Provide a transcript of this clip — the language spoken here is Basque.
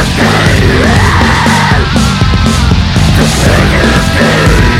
This game, this game.